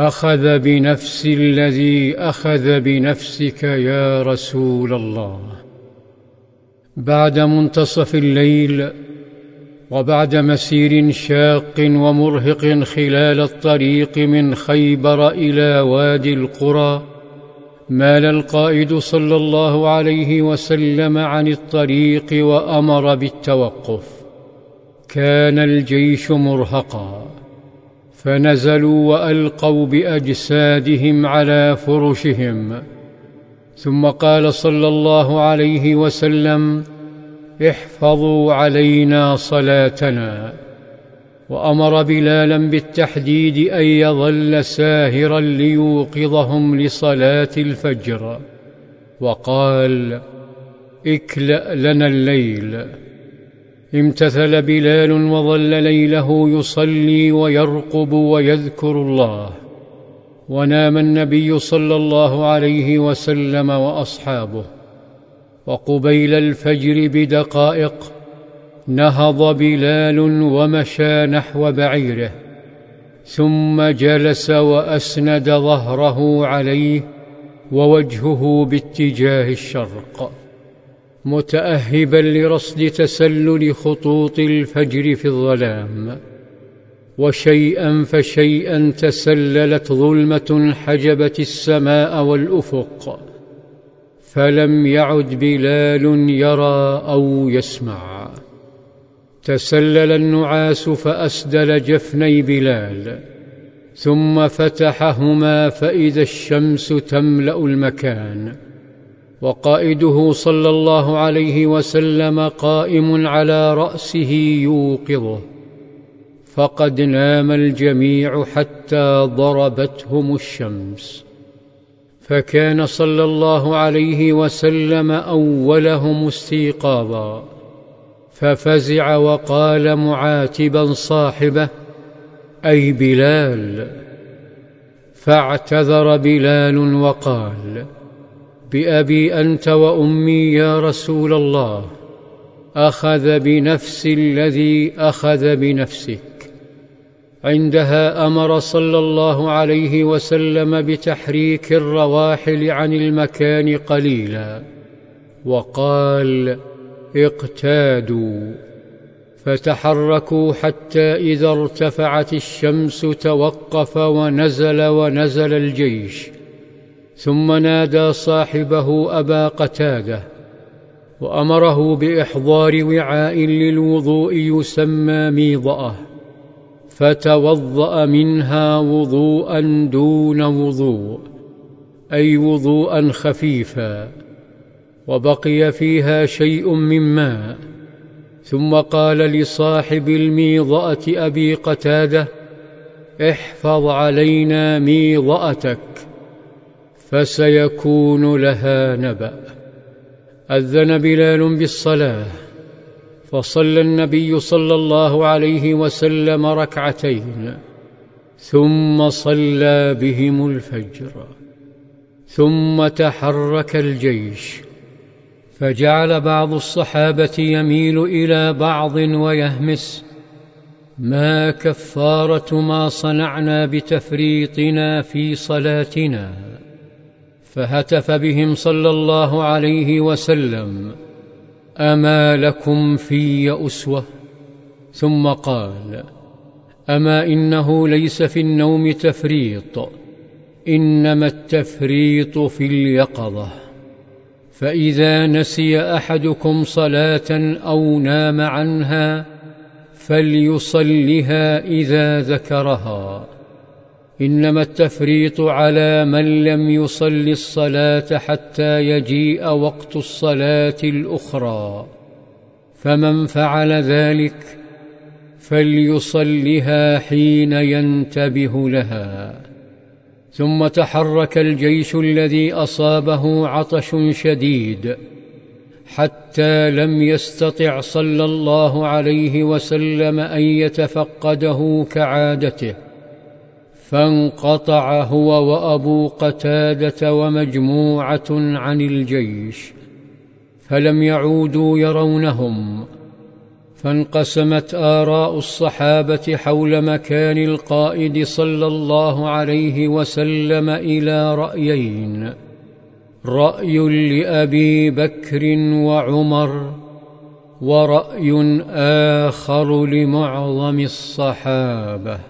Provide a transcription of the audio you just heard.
أخذ بنفس الذي أخذ بنفسك يا رسول الله. بعد منتصف الليل وبعد مسير شاق ومرهق خلال الطريق من خيبر إلى وادي القرى مال القائد صلى الله عليه وسلم عن الطريق وأمر بالتوقف. كان الجيش مرهقا. فنزلوا وألقوا بأجسادهم على فرشهم. ثم قال صلى الله عليه وسلم احفظوا علينا صلاتنا. وأمر بلالا بالتحديد أن يظل ساهرا ليوقظهم لصلاة الفجر. وقال اكلأ لنا الليل. امتثل بلال وظل ليله يصلي ويرقب ويذكر الله. ونام النبي صلى الله عليه وسلم وأصحابه. وقبيل الفجر بدقائق نهض بلال ومشى نحو بعيره. ثم جلس وأسند ظهره عليه ووجهه باتجاه الشرق. متاهبا لرصد تسلل خطوط الفجر في الظلام. وشيئا فشيئا تسللت ظلمة حجبت السماء والأفق فلم يعد بلال يرى أو يسمع. تسلل النعاس فأسدل جفني بلال ثم فتحهما فإذا الشمس تملأ المكان. وقائده صلى الله عليه وسلم قائم على رأسه يوقظه. فقد نام الجميع حتى ضربتهم الشمس. فكان صلى الله عليه وسلم أولهم استيقاظا. ففزع وقال معاتبا صاحبه أي بلال؟ فاعتذر بلال وقال بابي أنت وأمي يا رسول الله. أخذ بنفس الذي أخذ بنفسك. عندها أمر صلى الله عليه وسلم بتحريك الرواحل عن المكان قليلا. وقال اقتادوا. فتحركوا حتى إذا ارتفعت الشمس توقف ونزل ونزل الجيش. ثم نادى صاحبه أبا قتادة وأمره بإحضار وعاء للوضوء يسمى ميضأه فتوضأ منها وضوءا دون وضوء أي وضوءا خفيفا وبقي فيها شيء من ماء. ثم قال لصاحب الميضأة أبي قتادة احفظ علينا ميضأتك. فسيكون لها نبأ. أذن بلال بالصلاة فصلى النبي صلى الله عليه وسلم ركعتين ثم صلى بهم الفجر ثم تحرك الجيش. فجعل بعض الصحابة يميل إلى بعض ويهمس ما كفارة ما صنعنا بتفريطنا في صلاتنا. فهتف بهم صلى الله عليه وسلم أما لكم في أسوة؟ ثم قال أما إنه ليس في النوم تفريط إنما التفريط في اليقظة. فإذا نسي أحدكم صلاة أو نام عنها فليصلها إذا ذكرها. إنما التفريط على من لم يصل الصلاة حتى يجيء وقت الصلاة الأخرى. فمن فعل ذلك فليصلها حين ينتبه لها. ثم تحرك الجيش الذي أصابه عطش شديد حتى لم يستطع صلى الله عليه وسلم أن يتفقده كعادته. فانقطع هو وأبو قتادة ومجموعة عن الجيش فلم يعودوا يرونهم فانقسمت آراء الصحابة حول مكان القائد صلى الله عليه وسلم إلى رأيين رأي لأبي بكر وعمر ورأي آخر لمعظم الصحابة.